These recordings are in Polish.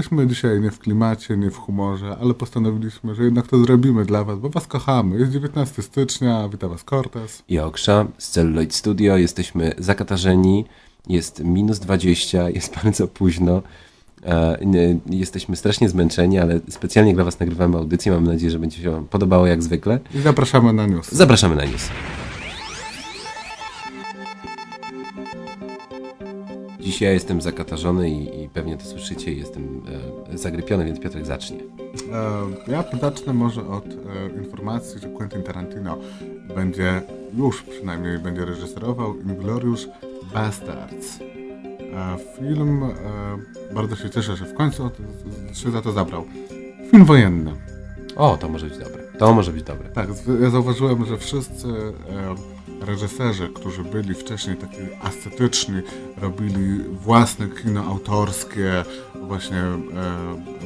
Jesteśmy dzisiaj nie w klimacie, nie w humorze, ale postanowiliśmy, że jednak to zrobimy dla Was, bo Was kochamy. Jest 19 stycznia, witam Was Cortez. i Oksza z Celluloid Studio. Jesteśmy zakatarzeni, jest minus 20, jest bardzo późno. E, Jesteśmy strasznie zmęczeni, ale specjalnie dla Was nagrywamy audycję. Mam nadzieję, że będzie się Wam podobało jak zwykle. I zapraszamy na news. Zapraszamy na news. Dzisiaj ja jestem zakatarzony i, i pewnie to słyszycie. Jestem e, zagrypiony, więc Piotrek zacznie. E, ja zacznę może od e, informacji, że Quentin Tarantino będzie, już przynajmniej będzie reżyserował Inglorious Bastards. E, film, e, bardzo się cieszę, że w końcu się za to zabrał. Film wojenny. O, to może być dobre. To może być dobre. Tak, ja zauważyłem, że wszyscy e, reżyserzy, którzy byli wcześniej taki ascetyczni, robili własne kino autorskie, właśnie e,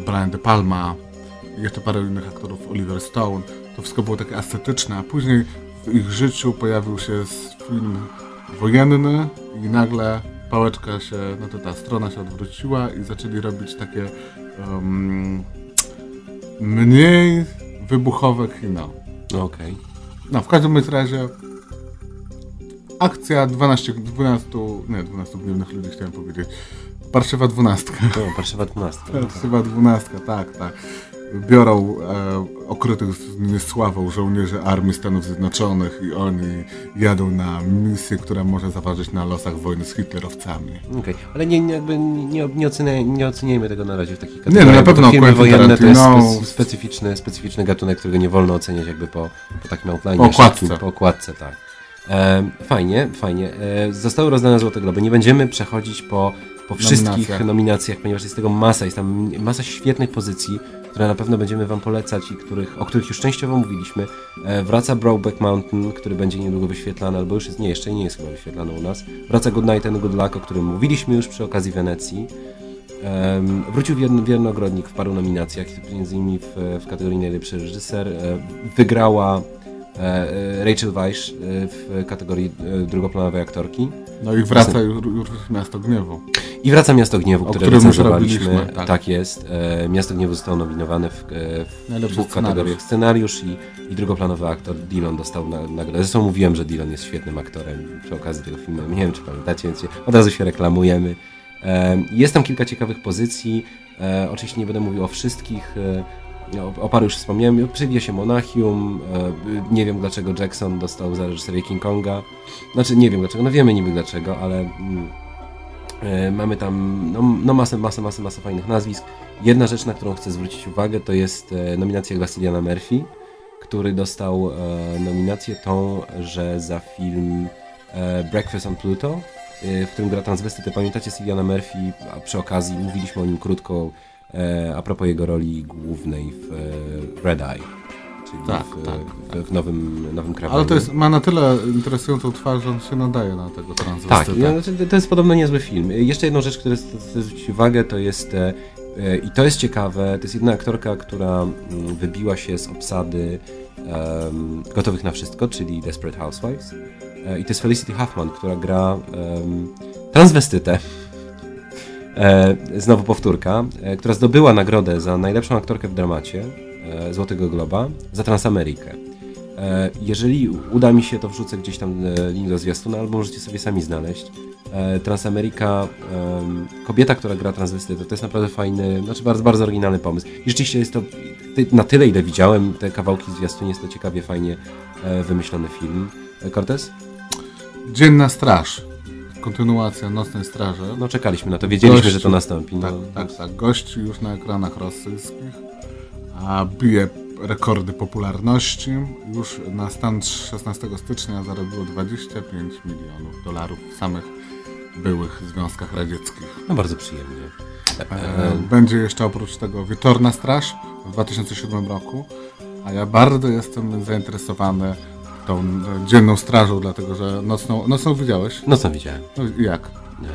Brian De Palma i jeszcze parę innych aktorów, Oliver Stone, to wszystko było takie ascetyczne, a później w ich życiu pojawił się film wojenny i nagle pałeczka się, no to ta strona się odwróciła i zaczęli robić takie em, mniej wybuchowe kino. No, Okej. No, w każdym razie akcja 12, 12, nie 12 gniewnych ludzi chciałem powiedzieć. Parszywa dwunastka. No, Warszawa 12. Parszywa dwunastka, tak, tak. Biorą e, okrytych z niesławą żołnierzy Armii Stanów Zjednoczonych i oni jadą na misję, która może zaważyć na losach wojny z hitlerowcami. Okej, ale nie, nie, jakby nie, nie, oceniaj, nie oceniajmy tego na razie w takich no, kategoriach. na bo to pewno filmy wojenne to jest specy, specyficzny, specyficzny gatunek, którego nie wolno oceniać jakby po, po takim outline. Po okładce. szybkim, Po okładce, tak. E, fajnie, fajnie. E, zostały rozdane Złote Globy. Nie będziemy przechodzić po, po wszystkich Nominacjach. nominacjach. ponieważ jest tego masa. Jest tam masa świetnych pozycji, które na pewno będziemy Wam polecać i których, o których już częściowo mówiliśmy. E, wraca Brokeback Mountain, który będzie niedługo wyświetlany, albo już jest, nie, jeszcze nie jest chyba wyświetlany u nas. Wraca Good Night and Good Luck, o którym mówiliśmy już przy okazji Wenecji. Em, wrócił wierny, wierny ogrodnik w paru nominacjach, między innymi w, w kategorii najlepszy reżyser. E, wygrała Rachel Weisz e, w kategorii e, drugoplanowej aktorki. No i wraca już, Miasto Gniewu. I wraca Miasto Gniewu, które recenzowaliśmy. tak. tak. jest. E, Miasto Gniewu zostało nominowane w, e, w dwóch kategoriach. Scenariusz i, i drugoplanowy aktor. Dylan dostał na, nagrodę. Zresztą mówiłem, że Dylan jest świetnym aktorem przy okazji tego filmu. Nie wiem, czy pamiętacie, więc od razu się reklamujemy. E, jest tam kilka ciekawych pozycji. E, oczywiście nie będę mówił o wszystkich. E, o, paru już wspomniałem. Przywija się Monachium. E, nie wiem, dlaczego Jackson dostał za reżyserię King Konga. Znaczy, nie wiem dlaczego. No wiemy niby dlaczego, ale... Mm, E, Mamy tam no, no masę, masę, masę, masę fajnych nazwisk. Jedna rzecz, na którą chcę zwrócić uwagę, to jest e, nominacja dla Cilliana Murphy, który dostał nominację tą, że za film Breakfast on Pluto, w którym gra transwestytę. Pamiętacie Cilliana Murphy? A przy okazji mówiliśmy o nim krótko a propos jego roli głównej w e, Red Eye. Czyli Tak, w, tak, w, w nowym, nowym krawinie. Ale to jest, ma na tyle interesującą twarz, że on się nadaje na tego transwestytę. Tak, ja, znaczy, to jest podobno niezły film. Jeszcze jedną rzecz, chcę zwrócić uwagę, to jest e, e, i to jest ciekawe, to jest jedna aktorka, która mm, wybiła się z obsady em, Gotowych na Wszystko, czyli Desperate Housewives. E, I to jest Felicity Huffman, która gra em, transwestytę. E, znowu powtórka, e, która zdobyła nagrodę za najlepszą aktorkę w dramacie e, Złotego Globa za Transamerikę. Jeżeli uda mi się, to wrzucę gdzieś tam link do zwiastuna, albo możecie sobie sami znaleźć. Transameryka, kobieta, która gra transwestytę, to jest naprawdę fajny, znaczy bardzo, bardzo oryginalny pomysł. I rzeczywiście jest to, na tyle ile widziałem te kawałki w zwiastunie, jest to ciekawie, fajnie wymyślony film. Cortez? Dzienna Straż. Kontynuacja Nocnej Straży. No czekaliśmy na to, wiedzieliśmy, Gościu. że to nastąpi. No, Tak, tak, tak. Gości już na ekranach rosyjskich, a bije rekordy popularności. Już na stan 16 stycznia zarobiło 25 milionów dolarów w samych byłych związkach radzieckich. no bardzo przyjemnie. E, Będzie jeszcze oprócz tego Wieczorna Straż w 2007 roku, a ja bardzo jestem zainteresowany tą e, dzienną strażą, dlatego że nocną, nocną widziałeś? No co widziałem? No i jak? Nie,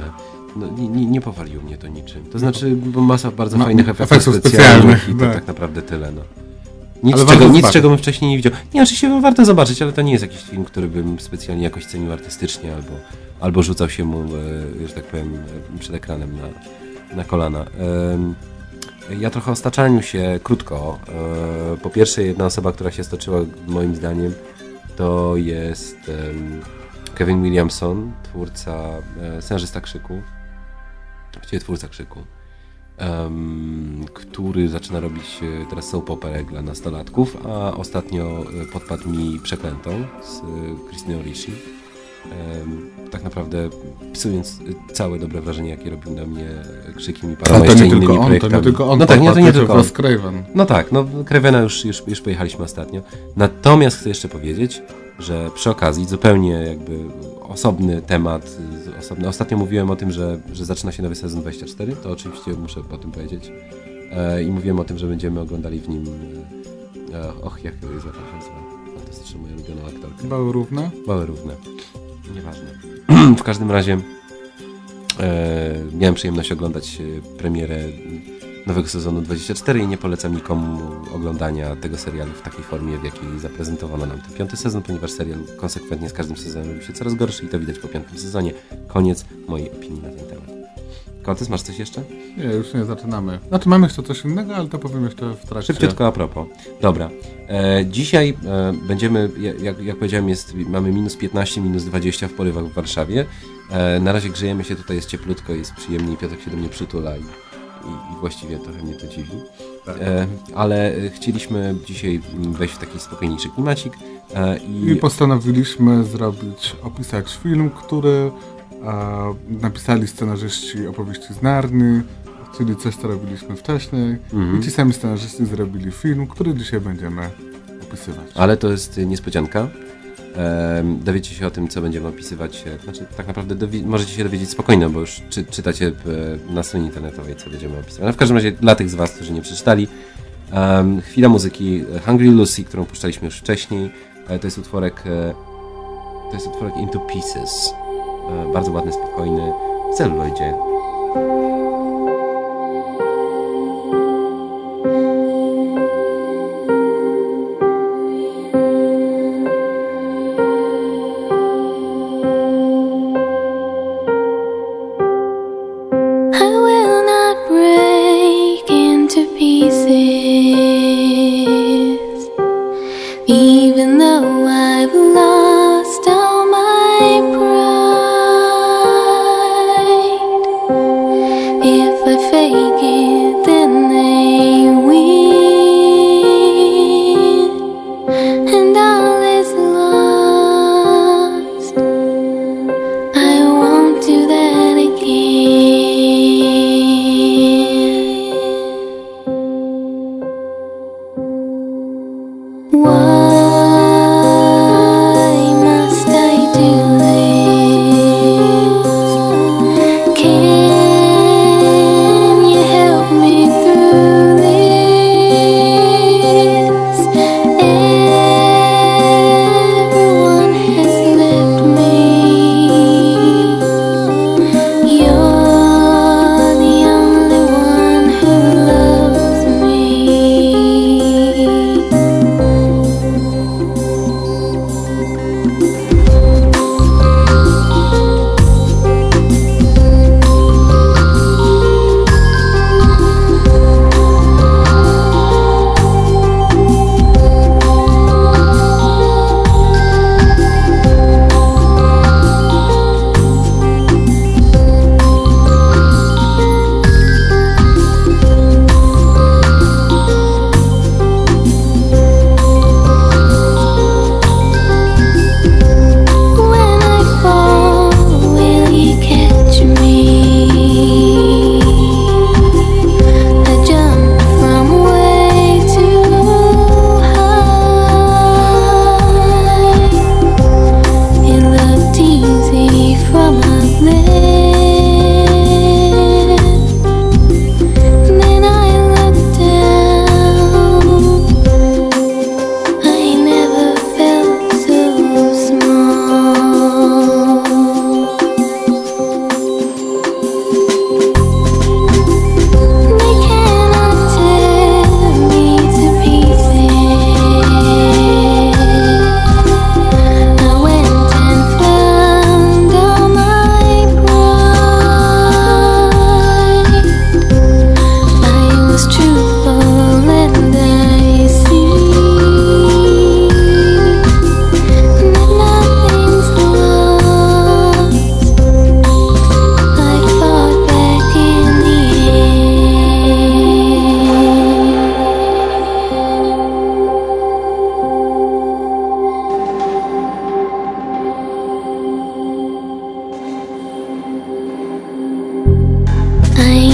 no, nie, nie, powaliło mnie to niczym. To znaczy, bo masa bardzo Ma- fajnych efektów, efektów specjalnych i specjalnych, to tak. tak naprawdę tyle. No. Nic, Ale czego, nic czego bym wcześniej nie widział. Nie, oczywiście warto zobaczyć, ale to nie jest jakiś film, który bym specjalnie jakoś cenił artystycznie albo, albo rzucał się mu, e, że tak powiem, e, przed ekranem na, na kolana. Ja trochę o staczaniu się krótko. E, Po pierwsze, jedna osoba, która się stoczyła moim zdaniem, to jest em, Kevin Williamson, twórca, e, scenarzysta Krzyku. Właściwie twórca Krzyku. em, który zaczyna robić e, teraz soap operę dla nastolatków, a ostatnio e, podpadł mi Przeklętą z e, Christiną Ricci. Em, tak naprawdę psując e, całe dobre wrażenie, jakie robił na mnie Krzykiem i paroma to jeszcze nie innymi tylko on, to projektami. nie tylko on. No tak, nie, to nie tylko on. Craven. No tak, no Krevena już, już, już pojechaliśmy ostatnio. Natomiast chcę jeszcze powiedzieć, że przy okazji zupełnie jakby osobny temat, y, osobny. Ostatnio mówiłem o tym, że, że zaczyna się nowy sezon 24, to oczywiście muszę o tym powiedzieć. E, I mówiłem o tym, że będziemy oglądali w nim e, och, jak to jest się nazywa? Fantastycznie moją ulubioną aktorkę. Były równe? Małe równe. Nieważne. w każdym razie e, miałem przyjemność oglądać e, premierę nowego sezonu 24 i nie polecam nikomu oglądania tego serialu w takiej formie, w jakiej zaprezentowano nam ten piąty sezon, ponieważ serial konsekwentnie z każdym sezonem robi się coraz gorszy i to widać po piątym sezonie. Koniec mojej opinii na ten temat. Kotys, masz coś jeszcze? Nie, już nie zaczynamy. Znaczy mamy jeszcze coś innego, ale to powiem jeszcze w trakcie. Szybciutko a propos. Dobra. E, dzisiaj e, będziemy, ja- jak, jak powiedziałem, jest, mamy minus 15, minus 20 w porywach w Warszawie. E, na razie grzejemy się, tutaj jest cieplutko, jest przyjemnie, Piotrek się do mnie przytula i, i, i właściwie trochę mnie to dziwi. E, ale e, chcieliśmy dzisiaj wejść w taki spokojniejszy klimacik e, I i postanowiliśmy zrobić, opisać film, który napisali scenarzyści opowieści z Narni, czyli coś, co robiliśmy wcześniej. Mhm. I ci sami scenarzyści zrobili film, który dzisiaj będziemy opisywać. Ale to jest y, niespodzianka. Em, dowiecie się o tym, co będziemy opisywać. e, Znaczy, tak naprawdę możecie się dowiedzieć spokojnie, bo już czy, czytacie e, na stronie internetowej, co będziemy opisywać. No, w każdym razie, dla tych z Was, którzy nie przeczytali, em, chwila muzyki e, Hungry Lucy, którą puszczaliśmy już wcześniej. E, to jest utworek. E, to jest utworek Into Pieces. E, bardzo ładny, spokojny, celuloidzie.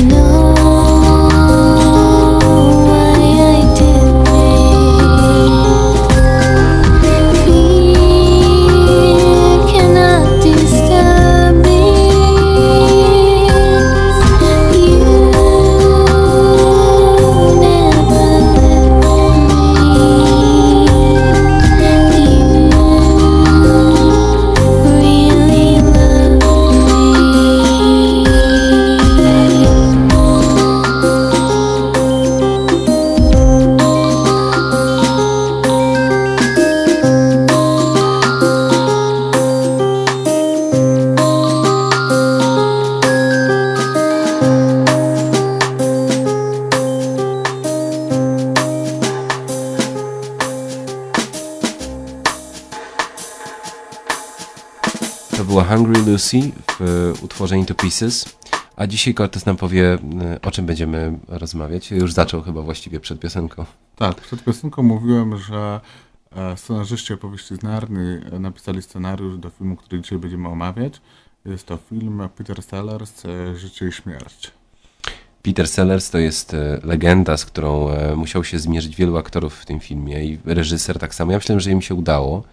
know Lucy w e, utworze Into Pieces. A dzisiaj Cortez nam powie, e, o czym będziemy rozmawiać. Już zaczął chyba właściwie przed piosenką. Tak, przed piosenką mówiłem, że e, scenarzyści opowieści z Narni e, napisali scenariusz do filmu, który dzisiaj będziemy omawiać. Jest to film Peter Sellers, Życie i śmierć. Peter Sellers to jest legenda, z którą musiał się zmierzyć wielu aktorów w tym filmie i reżyser tak samo. Ja myślę, że im się udało.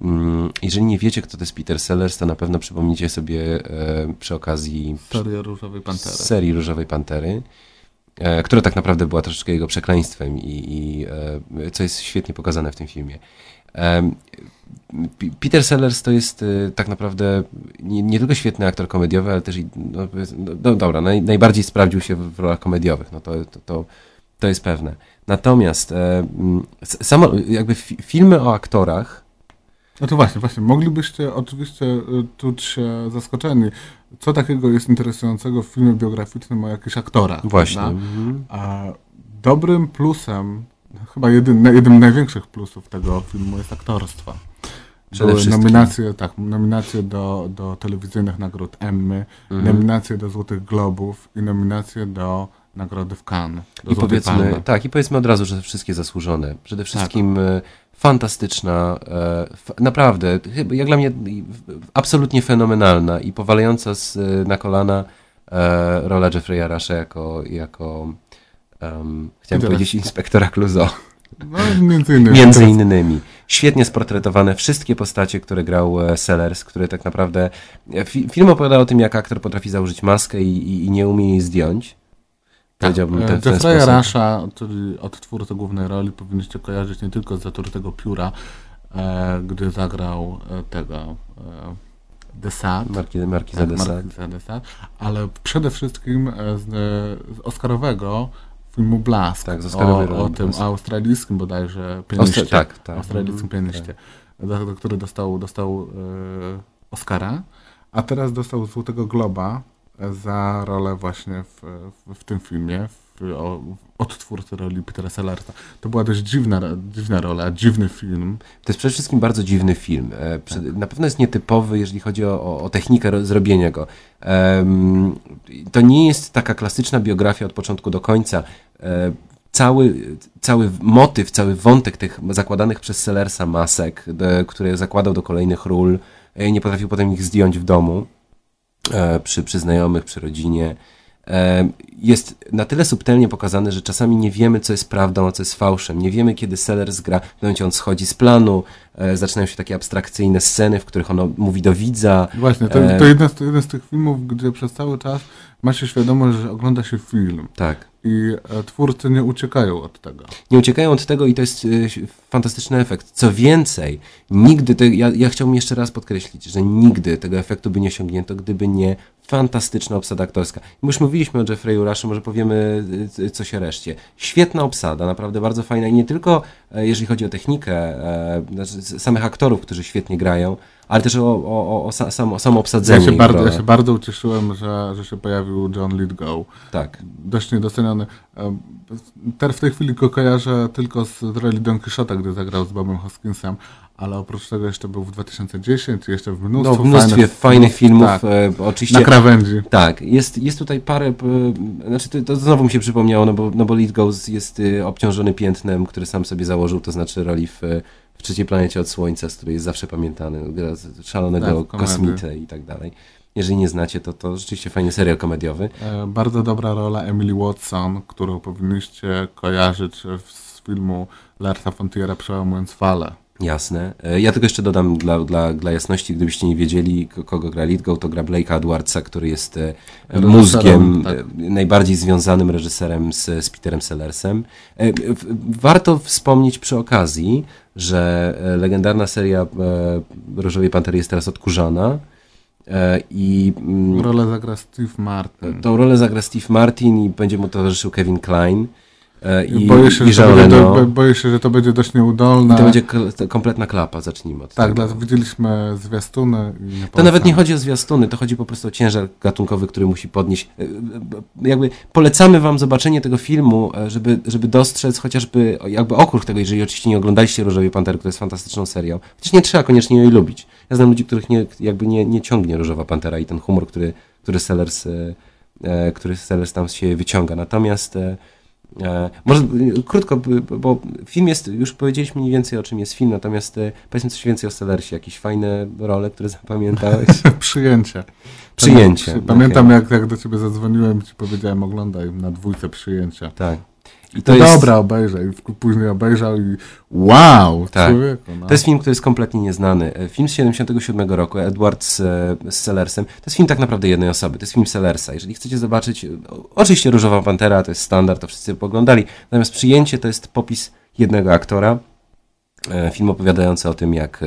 Mm, Jeżeli nie wiecie, kto to jest Peter Sellers, to na pewno przypomnicie sobie e, przy okazji Różowej serii Różowej Pantery, e, która tak naprawdę była troszeczkę jego przekleństwem i, i e, co jest świetnie pokazane w tym filmie. Peter Sellers to jest tak naprawdę nie, nie tylko świetny aktor komediowy, ale też i, no, no, no dobra, naj, najbardziej sprawdził się w, rolach komediowych, no to, to, to, to jest pewne. Natomiast e, samo, jakby fi, filmy o aktorach, No to właśnie, właśnie. Moglibyście oczywiście y, czuć się zaskoczeni. Co takiego jest interesującego w filmie biograficznym o jakichś aktorach? właśnie, mhm. A dobrym plusem, chyba jedyn, jednym z największych plusów tego filmu jest aktorstwo. Przede Były wszystkim. nominacje, tak, nominacje do, do telewizyjnych nagród Emmy, Mhm. nominacje do Złotych Globów i nominacje do nagrody w Cannes. I powiedzmy, Palmy. tak, i powiedzmy od razu, że wszystkie zasłużone. Przede wszystkim e, fantastyczna, e, naprawdę, jak dla mnie absolutnie fenomenalna i powalająca z, na kolana e, rola Jeffrey'a Rusha jako, jako em, chciałem powiedzieć inspektora Clouseau. No, między innymi. Między innymi. Świetnie sportretowane wszystkie postacie, które grał e, Sellers, które tak naprawdę... Fi, film opowiada o tym, jak aktor potrafi założyć maskę i, i, i nie umie jej zdjąć. Powiedziałbym E, te, w ten Jeffrey'a. Rusha, czyli odtwórcę głównej roli, powinniście kojarzyć nie tylko z Zaturtego Pióra, e, gdy zagrał e, tego e, The Sad, Marki, Marki tak, Zadesa. Marquisa de Sade, ale przede wszystkim e, z, z Oscarowego filmu Blask, Tak, z Oscarowej o, o tym australijskim bodajże pianiście, Ostra- tak, tak. australijskim Mhm, pianiście, do, który dostał, dostał e, Oscara, a teraz dostał Złotego Globa za rolę właśnie w, w, w tym filmie, w, o, odtwórcy roli Petera Sellersa. To była dość dziwna, dziwna rola, dziwny film. To jest przede wszystkim bardzo dziwny film. E, Na pewno jest nietypowy, jeżeli chodzi o, o, technikę ro- zrobienia go. To nie jest taka klasyczna biografia od początku do końca. E, Cały, cały motyw, cały wątek tych zakładanych przez Sellersa masek, które zakładał do kolejnych ról, e, nie potrafił potem ich zdjąć w domu przy, przy znajomych, przy rodzinie. E, Jest na tyle subtelnie pokazane, że czasami nie wiemy, co jest prawdą, a co jest fałszem. Nie wiemy, kiedy Sellers gra, w momencie on schodzi z planu, e, zaczynają się takie abstrakcyjne sceny, w których ono mówi do widza. Właśnie, to, E, to jeden, z, jeden z tych filmów, gdzie przez cały czas ma się świadomość, że ogląda się film Tak. I e, twórcy nie uciekają od tego. Nie uciekają od tego i to jest e, fantastyczny efekt. Co więcej, nigdy, te, ja, ja chciałbym jeszcze raz podkreślić, że nigdy tego efektu by nie osiągnięto, gdyby nie fantastyczna obsada aktorska. Już mówiliśmy o Jeffrey'u Rushu, może powiemy e, coś o reszcie. Świetna obsada, naprawdę bardzo fajna i nie tylko jeżeli chodzi o technikę, znaczy samych aktorów, którzy świetnie grają, ale też o, o, o, o, sa- samo, samo Ja obsadzenie. się, ich bardzo, ja się bardzo ucieszyłem, że, że się pojawił John Lithgow. Tak. Dość niedoceniony. E, Teraz w tej chwili go kojarzę tylko z roli Don Quixota, gdy zagrał z Bobem Hoskinsem, ale oprócz tego jeszcze był w 2010 i jeszcze w No, mnóstwo w mnóstwie fajnych, filmów, tak, e, oczywiście. na krawędzi. Tak, jest, jest tutaj parę, p- znaczy to, to znowu mi się przypomniało, no bo, no bo Lithgow jest y, obciążony piętnem, który sam sobie założył, to znaczy roli w, w trzeciej planecie od Słońca, z której jest zawsze pamiętany, gra z- szalonego Tak, kosmitę i tak dalej. Jeżeli nie znacie, to to rzeczywiście fajny serial komediowy. E, Bardzo dobra rola Emily Watson, którą powinniście kojarzyć z filmu Larsa Fontiera Przełamując falę. Jasne. E, Ja tylko jeszcze dodam dla, dla, dla jasności, gdybyście nie wiedzieli, kogo gra Lithgow, to gra Blake'a Edwardsa, który jest e, Reżyserem, mózgiem, tak. e, najbardziej związanym reżyserem z, z Peterem Sellersem. Warto wspomnieć przy okazji, że e, legendarna seria e, Różowej Pantery jest teraz odkurzana e, i mm, Rolę zagra Steve Martin. Tą rolę zagra Steve Martin i będzie mu towarzyszył Kevin Klein. E, i, boję, się, i że do, boję się, że to będzie dość nieudolne. I to będzie kompletna klapa, zacznijmy od Tak, tego. dla, widzieliśmy zwiastuny nie To nawet nie chodzi o zwiastuny, to chodzi po prostu o ciężar gatunkowy, który musi podnieść. E, e, Jakby polecamy wam zobaczenie tego filmu, żeby, żeby dostrzec chociażby jakby okruch tego, jeżeli oczywiście nie oglądaliście Różowej Pantery, która jest fantastyczną serią. Chociaż nie trzeba koniecznie jej lubić. Ja znam ludzi, których nie, jakby nie, nie ciągnie Różowa Pantera i ten humor, który, który Sellers, który Sellers tam się wyciąga. Natomiast może e, krótko, bo film jest, już powiedzieliśmy mniej więcej o czym jest film, natomiast e, powiedzmy coś więcej o Sellersie, jakieś fajne role, które zapamiętałeś. Przyjęcie. Przyjęcie, Pamię- Pamiętam, okej. jak, jak do ciebie zadzwoniłem i ci powiedziałem, oglądaj na dwójce przyjęcia. tak. I To to jest, dobra, obejrzaj. W- Później obejrzał i wow, Tak. człowieku. No. to jest film, który jest kompletnie nieznany. E, Film z 77 roku, Edward z, e, z Sellersem. To jest film tak naprawdę jednej osoby, to jest film Sellersa. Jeżeli chcecie zobaczyć, e, oczywiście Różowa Pantera to jest standard, to wszyscy poglądali, natomiast Przyjęcie to jest popis jednego aktora. Film opowiadający o tym, jak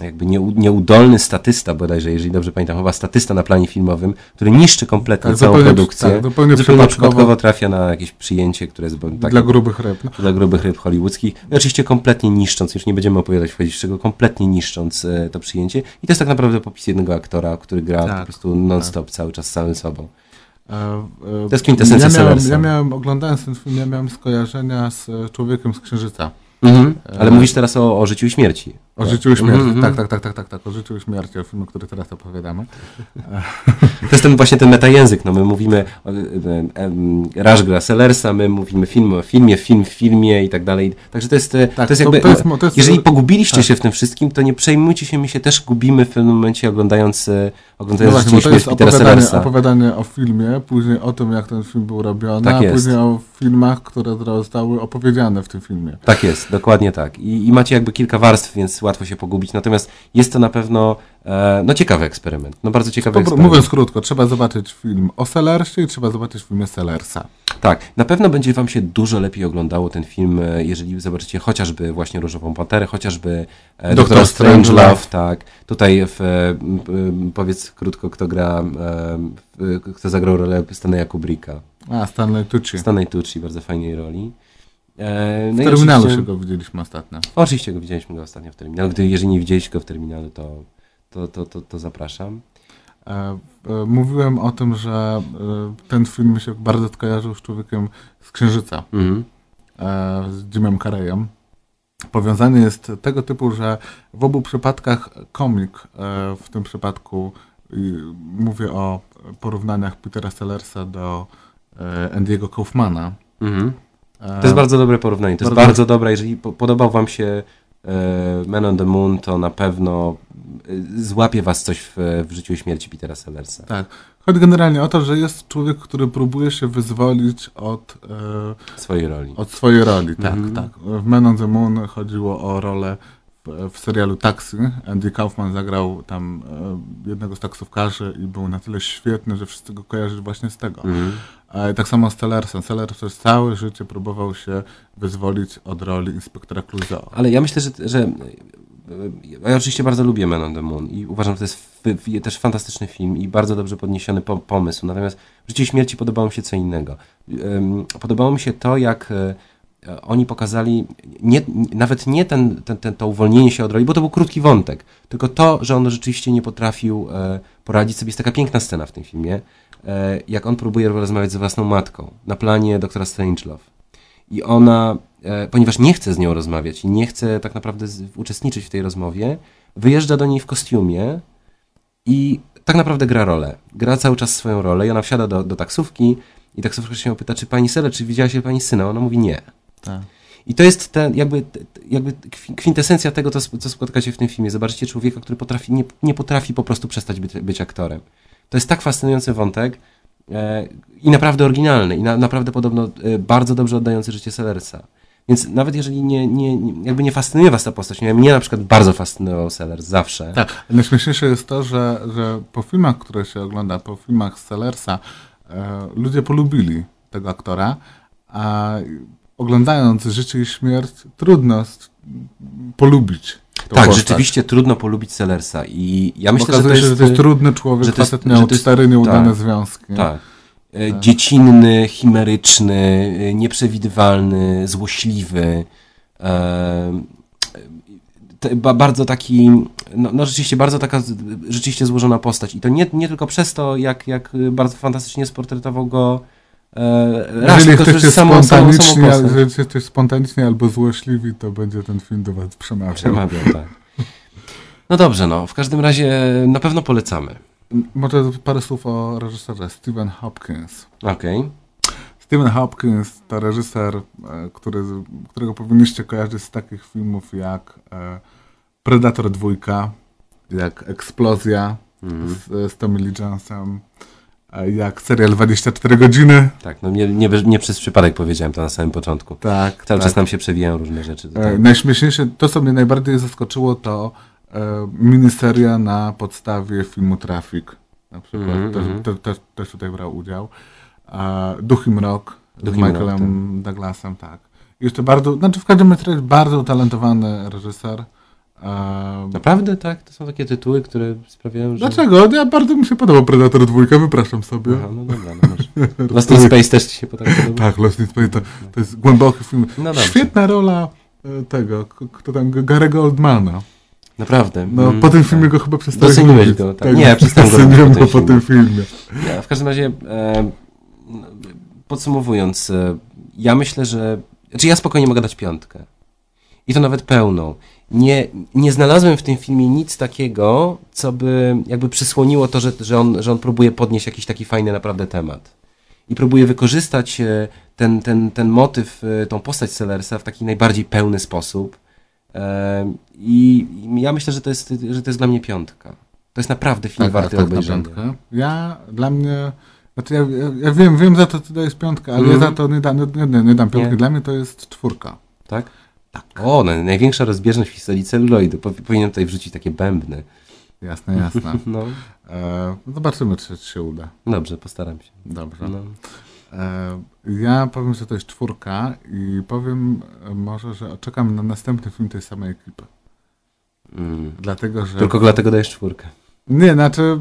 jakby nieu- nieudolny statysta bodajże, jeżeli dobrze pamiętam, chyba statysta na planie filmowym, który niszczy kompletnie Tak, całą zupełnie- produkcję. tak, zupełnie zupełnie przypadkowo. trafia na jakieś przyjęcie, które jest Dla grubych ryb. No. dla grubych ryb hollywoodzkich. I oczywiście kompletnie niszcząc, już nie będziemy opowiadać wchodzić w czego, kompletnie niszcząc e, to przyjęcie. I to jest tak naprawdę popis jednego aktora, który gra Tak, po prostu non-stop cały czas z samym sobą. E, e, To jest kwintesencja ja miałem, ja miałem, oglądając ten film, ja miałem skojarzenia z e, Człowiekiem z Księżyca. Ale mówisz teraz o, o życiu i śmierci. O życiu i śmierci. Mhm, Tak, tak, tak, tak, tak, tak, o życiu i śmierci, o filmie, który teraz opowiadamy. To jest ten właśnie ten metajęzyk, no my mówimy o, em, em, Rush gra Sellersa, my mówimy film o filmie, film w filmie i tak dalej. Także to jest, e, to jest jakby, to jest to jest- jeżeli pogubiliście tak. się w tym wszystkim, to nie przejmujcie się, my się też gubimy w pewnym momencie oglądając, e, No oglądając właśnie, życie i śmierć Petera opowiadanie, Sellersa. opowiadanie o filmie, później o tym, jak ten film był robiony, Tak a jest. później o filmach, które zostały opowiedziane w tym filmie. Tak jest, dokładnie tak. I, I macie jakby kilka warstw, więc łatwo się pogubić. Natomiast jest to na pewno e, no ciekawy eksperyment. No bardzo ciekawy Po, eksperyment. mówiąc krótko, trzeba zobaczyć film o Sellersie i trzeba zobaczyć filmie Sellersa. Tak, na pewno będzie wam się dużo lepiej oglądało ten film, e, jeżeli zobaczycie chociażby właśnie Różową Panterę, chociażby e, Doktor Doktora Strangelove, tak. Tutaj w, powiedz krótko, kto gra, kto zagrał rolę Stanleya Kubricka. A, Stanley Tucci. Stanley Tucci, bardzo fajnej roli. E, W no i terminalu oczywiście- się go widzieliśmy ostatnio. Oczywiście go widzieliśmy go ostatnio w terminalu. Gdy, jeżeli nie widzieliście go w terminalu, to, to, to, to, to zapraszam. E, e, mówiłem o tym, że ten film mi się bardzo skojarzył z człowiekiem z Księżyca, e, z Jimem Carreyem. Powiązanie jest tego typu, że w obu przypadkach komik, w tym przypadku mówię o porównaniach Petera Sellersa do Andiego Kaufmana. Mhm. E, To jest bardzo dobre porównanie. To jest Bardzo- bardzo dobre. Jeżeli po, podobał wam się e, Man on the Moon, to na pewno e, złapie was coś w, w życiu i śmierci Petera Sellersa. Tak. Chodzi generalnie o to, że jest człowiek, który próbuje się wyzwolić od e, Swojej roli. Od swojej roli, tak, Mhm. tak. W Man on the Moon chodziło o rolę w, w serialu Taxi. Andy Kaufman zagrał tam e, jednego z taksówkarzy i był na tyle świetny, że wszyscy go kojarzyli właśnie z tego. Mhm. E, tak samo z Sellersem. Sellers przez całe życie próbował się wyzwolić od roli inspektora Clouseau. Ale ja myślę, że, że e, ja oczywiście bardzo lubię Man on the Moon i uważam, że to jest też fantastyczny film i bardzo dobrze podniesiony po, pomysł. Natomiast w Życiu Śmierci podobało mi się co innego. Podobało mi się to, jak e, oni pokazali nie, nawet nie ten, ten, ten, to uwolnienie się od roli, bo to był krótki wątek, tylko to, że on rzeczywiście nie potrafił poradzić sobie. Jest taka piękna scena w tym filmie, e, jak on próbuje rozmawiać z własną matką na planie doktora Strangelove. I ona, e, ponieważ nie chce z nią rozmawiać i nie chce tak naprawdę uczestniczyć w tej rozmowie, wyjeżdża do niej w kostiumie i tak naprawdę gra rolę. Gra cały czas swoją rolę i ona wsiada do, do taksówki i taksówka się pyta, czy pani Sele, czy widziała się pani syna? Ona mówi nie. Tak. I to jest ten, jakby, jakby kwi- kwintesencja tego, co, co spotkacie w tym filmie. Zobaczycie człowieka, który potrafi, nie, nie potrafi po prostu przestać być, być aktorem. To jest tak fascynujący wątek e, i naprawdę oryginalny i na, naprawdę podobno e, bardzo dobrze oddający życie Sellersa. Więc nawet jeżeli nie, nie, jakby nie fascynuje was ta postać, nie, mnie na przykład bardzo fascynował Sellers, zawsze. Tak. Najśmieszniejsze jest to, że, że po filmach, które się ogląda, po filmach Sellersa, e, ludzie polubili tego aktora, a oglądając Życie i Śmierć, trudno polubić. Tak, postać. rzeczywiście trudno polubić Sellersa i ja myślę, Okazuje że się, to że to jest jest... trudny człowiek, że to jest- miał że to jest- cztery nieudane tak, związki. Tak. e, dziecinny, chimeryczny, e, nieprzewidywalny, złośliwy. E, te, ba, bardzo taki, no, no rzeczywiście bardzo taka rzeczywiście złożona postać i to nie, nie tylko przez to, jak, jak bardzo fantastycznie sportretował go raz, Jeżeli jesteście spontanicznie, jesteście spontanicznie albo złośliwi, to będzie ten film do was przemawiał. Przemawiał, tak. No dobrze, no, w każdym razie na pewno polecamy. Może parę słów o reżyserze Stephen Hopkins. Okej. Stephen Hopkins to reżyser, e, który, którego powinniście kojarzyć z takich filmów jak e, Predator 2, jak Eksplozja z, z Tommy Lee Jonesem, e, jak serial 24 godziny. Tak, no nie, nie, nie przez przypadek powiedziałem to na samym początku. Tak, Cały tak. czas nam się przewijają różne rzeczy. E, najśmieszniejsze, to co mnie najbardziej zaskoczyło, to e, miniseria na podstawie filmu Traffic. Na przykład Mhm, też, te, też, też tutaj brał udział. E, Duch i Mrok Duch z i Mrok, Michaelem Douglasem, tak. Jeszcze bardzo, znaczy w każdym razie bardzo utalentowany reżyser. E, Naprawdę, tak? To są takie tytuły, które sprawiają, że... Dlaczego? Ja bardzo mi się podobał Predator 2, wypraszam sobie. Aha, no dobra, no może. Lost in Space też ci się podoba? Tak, Lost in Space to, to jest głęboki film. No. Świetna rola e, tego, kto tam, Gary'ego Oldmana. Naprawdę. No, mm, po tym tak. filmie go chyba przestałeś Doceniłeś go, tak. Nie, ja przestałem go po go tym po tym filmie. Ja, w każdym razie, e, no, podsumowując, e, ja myślę, że. Znaczy, ja spokojnie mogę dać piątkę. I to nawet pełną. Nie, nie znalazłem w tym filmie nic takiego, co by jakby przysłoniło to, że, że, on, że on próbuje podnieść jakiś taki fajny naprawdę temat. I próbuje wykorzystać e, ten, ten, ten motyw, e, tą postać Sellersa w taki najbardziej pełny sposób. E, I, ja myślę, że to, jest, że to jest dla mnie piątka. To jest naprawdę film warty tak, na obejrzenia. piątkę. Ja, dla mnie, znaczy ja, ja, ja wiem, wiem za to, co to jest piątka, ale Mhm. ja za to nie, da, nie, nie, nie dam piątki. Nie. Dla mnie to jest czwórka. Tak? Tak. O, no, największa rozbieżność w historii celuloidu. Po, powinien tutaj wrzucić takie bębny. Jasne, jasne. No, e, zobaczymy, czy się uda. dobrze, postaram się. Dobrze. No. E, ja powiem, że to jest czwórka i powiem e, może, że czekam na następny film tej samej ekipy. Mm. Dlatego, że... Tylko dlatego dajesz czwórkę. Nie, znaczy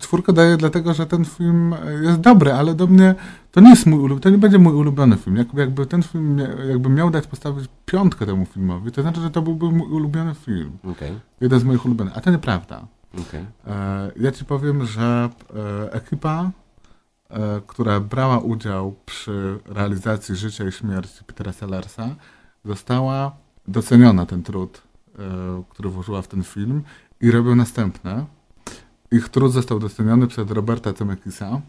czwórkę daję dlatego, że ten film jest dobry, ale do mnie to nie jest mój ulubiony, to nie będzie mój ulubiony film. Jakby, jakby ten film, jakby miał dać postawić piątkę temu filmowi, to znaczy, że to byłby mój ulubiony film. Okej, Jeden z moich ulubionych, a to nieprawda. okej. E, ja ci powiem, że e, ekipa, e, która brała udział przy realizacji życia i śmierci Petera Sellersa, została doceniona ten trud, e, który włożyła w ten film i robią następne. Ich trud został doceniony przez Roberta Zemeckisa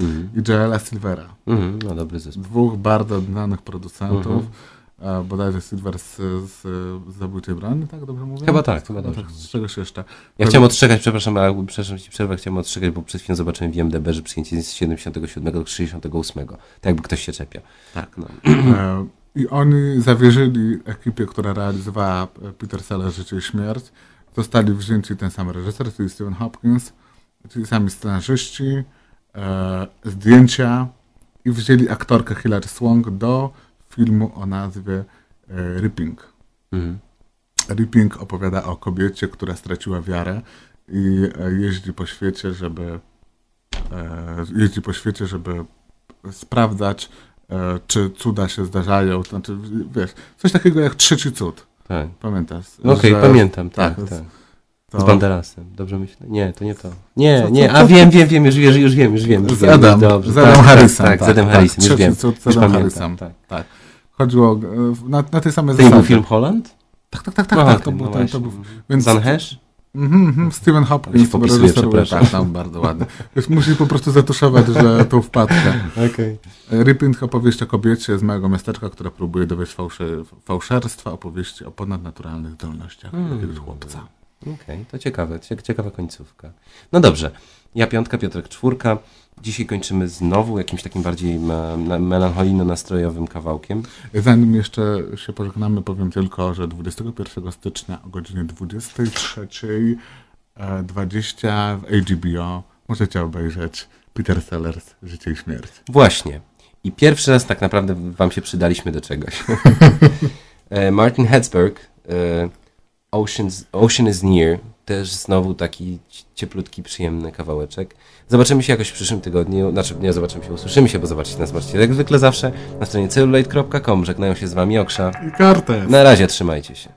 Mhm. i Joela Silvera, Mhm. No dobry zespół. dwóch bardzo znanych producentów. Mhm. Bodajże Silver z, z, Zabójczej Brony, tak dobrze mówię? Chyba tak, chyba tak. dobrze. Z czegoś jeszcze. Ja chciałem ostrzegać, przepraszam, ale przepraszam ci przerwę, chciałem ostrzegać, bo przed chwilą zobaczyłem w IMDB, że przyjęcie jest z 77 do 68. Tak jakby ktoś się czepia. Tak. No. E, I oni zawierzyli ekipie, która realizowała Peter Seller Życie i Śmierć. Zostali wzięci ten sam reżyser, czyli Stephen Hopkins, czyli sami scenarzyści, e, zdjęcia i wzięli aktorkę Hilary Swank do filmu o nazwie e, Ripping. Mhm. Ripping opowiada o kobiecie, która straciła wiarę i e, jeździ po świecie, żeby e, jeździ po świecie, żeby sprawdzać, e, czy cuda się zdarzają. Znaczy, wiesz, coś takiego jak trzeci cud. Tak. Pamiętasz? Okej, że- pamiętam, tak, tak, tak. to- Z Banderasem, dobrze myślę? Nie, to nie to. Nie, nie, a wiem, wiem, wiem, już, już, już wiem, już wiem. Już Z Adam, dobrze, z Adam tak, Harrisem. Tak, tak, z Adam Harrisem, już wiem. z Adam Harrisem. tak. Tak. Chodziło e, na, na tej samej To nie był zasadzie. film Holland? Tak, tak, tak, tak, No, tak to, no był, ten, właśnie. to był. Więc Van Hesh? Mhm, mhm, Steven Hopkins popisuje, reżyseruje, przepraszam. tak, tam bardzo ładnie. Więc musi po prostu zatuszować, że tą wpadkę. Okej. Ripping opowieść o kobiecie z małego miasteczka, która próbuje dowieść fałszy, fałszerstwa, opowieści o ponadnaturalnych zdolnościach Hmm. jakiegoś chłopca. Okej, to ciekawe, cie- ciekawa końcówka. No dobrze, ja piątka, Piotrek czwórka. Dzisiaj kończymy znowu jakimś takim bardziej me- me- melancholijno-nastrojowym kawałkiem. Zanim jeszcze się pożegnamy, powiem tylko, że 21 stycznia o godzinie 23.20 w HBO możecie obejrzeć Peter Sellers Życie i Śmierć. Właśnie. I pierwszy raz tak naprawdę wam się przydaliśmy do czegoś. E, Martin Hetzberg, e, Ocean's, Ocean is Near, też znowu taki ci- cieplutki, przyjemny kawałeczek. Zobaczymy się jakoś w przyszłym tygodniu. Znaczy, nie zobaczymy się, usłyszymy się, bo zobaczycie nas możecie jak zwykle zawsze na stronie cellulite.com. Żegnają się z wami Oksza. I kartę. Na razie, trzymajcie się.